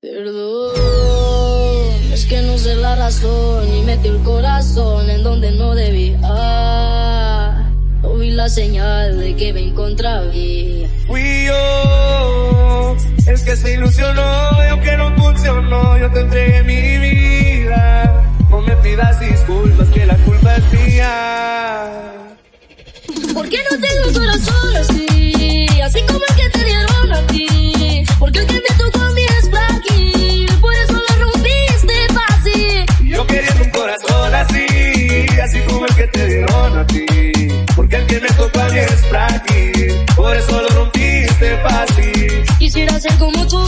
Perdón, es que no sé la razón y metí el corazón en donde no debía. No vi la señal de que me encontraba. Fui yo el que se ilusionó y aunque no funcionó, yo te entregué mi vida. No me pidas disculpas que la culpa es mía. ¿Por qué no tengo corazón así? Así como el que te dieron Por eso lo rompiste fácil. Quisiera ser como tú,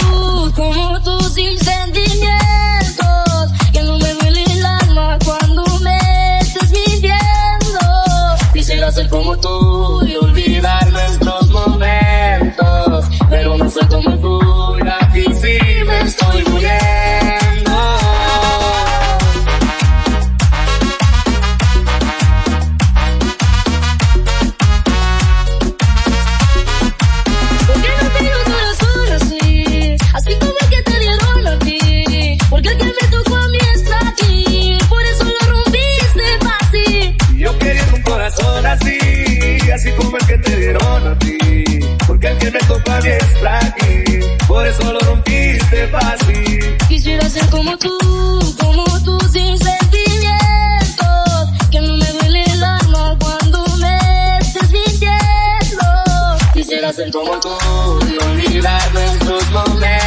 porque el que me es por eso lo rompiste fácil. Quisiera ser como tú, como tú sin sentimientos, que no me duele el alma cuando me estés mintiendo. Quisiera ser como tú y olvidar nuestros momentos.